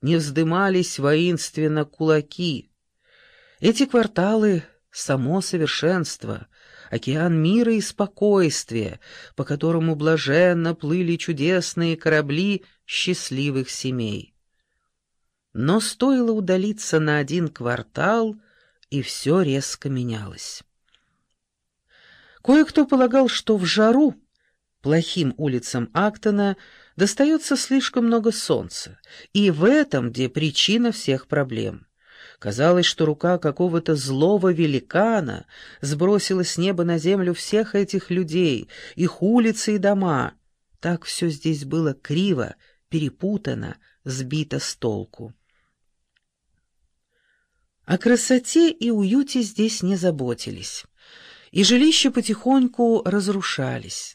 не вздымались воинственно кулаки. Эти кварталы — само совершенство, океан мира и спокойствия, по которому блаженно плыли чудесные корабли счастливых семей. Но стоило удалиться на один квартал, и все резко менялось. Кое-кто полагал, что в жару плохим улицам Актона достается слишком много солнца, и в этом где причина всех проблем. Казалось, что рука какого-то злого великана сбросила с неба на землю всех этих людей, их улицы и дома. Так все здесь было криво, перепутано, сбито с толку. О красоте и уюте здесь не заботились, и жилища потихоньку разрушались.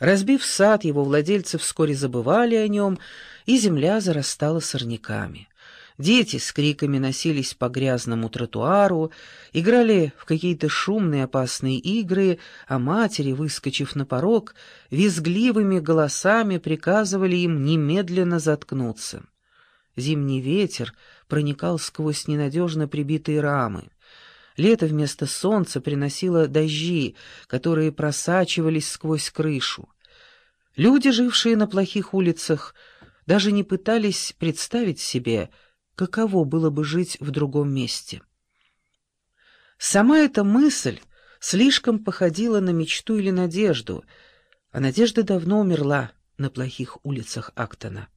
Разбив сад, его владельцы вскоре забывали о нем, и земля зарастала сорняками. Дети с криками носились по грязному тротуару, играли в какие-то шумные опасные игры, а матери, выскочив на порог, визгливыми голосами приказывали им немедленно заткнуться. Зимний ветер проникал сквозь ненадежно прибитые рамы. Лето вместо солнца приносило дожди, которые просачивались сквозь крышу. Люди, жившие на плохих улицах, даже не пытались представить себе, каково было бы жить в другом месте. Сама эта мысль слишком походила на мечту или надежду, а надежда давно умерла на плохих улицах Актона.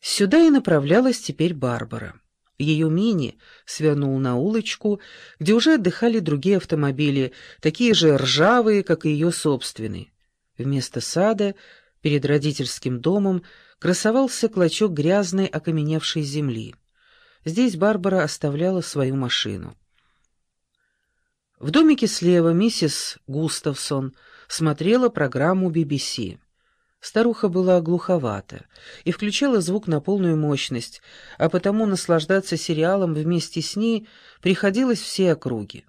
Сюда и направлялась теперь Барбара. Ее мини свернул на улочку, где уже отдыхали другие автомобили, такие же ржавые, как и ее собственный. Вместо сада, перед родительским домом, красовался клочок грязной окаменевшей земли. Здесь Барбара оставляла свою машину. В домике слева миссис Густавсон смотрела программу BBC. Старуха была глуховата и включала звук на полную мощность, а потому наслаждаться сериалом вместе с ней приходилось все округи.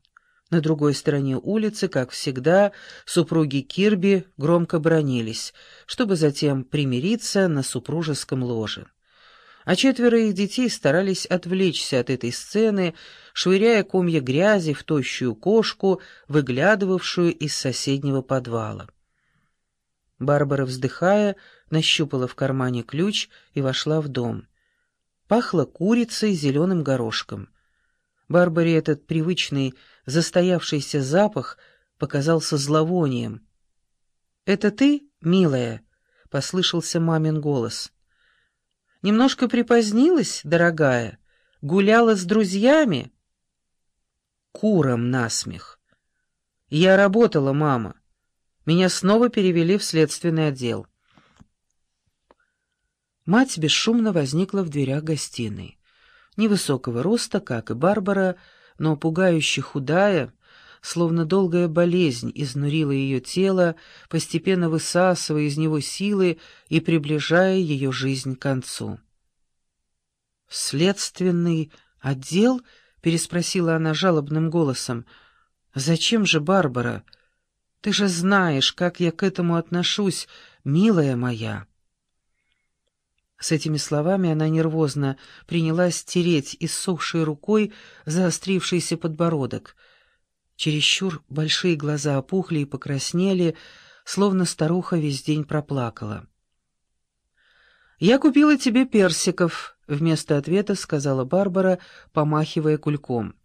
На другой стороне улицы, как всегда, супруги Кирби громко бронились, чтобы затем примириться на супружеском ложе. А четверо их детей старались отвлечься от этой сцены, швыряя комья грязи в тощую кошку, выглядывавшую из соседнего подвала. Барбара, вздыхая, нащупала в кармане ключ и вошла в дом. Пахло курицей зеленым горошком. Барбаре этот привычный застоявшийся запах показался зловонием. «Это ты, милая?» — послышался мамин голос. «Немножко припозднилась, дорогая? Гуляла с друзьями?» Куром насмех. «Я работала, мама. Меня снова перевели в следственный отдел». Мать бесшумно возникла в дверях гостиной. Невысокого роста, как и Барбара, но пугающе худая, словно долгая болезнь изнурила ее тело, постепенно высасывая из него силы и приближая ее жизнь к концу. «Следственный отдел?» — переспросила она жалобным голосом. «Зачем же, Барбара? Ты же знаешь, как я к этому отношусь, милая моя». С этими словами она нервозно принялась тереть иссохшей рукой заострившийся подбородок. Чересчур большие глаза опухли и покраснели, словно старуха весь день проплакала. «Я купила тебе персиков», — вместо ответа сказала Барбара, помахивая кульком.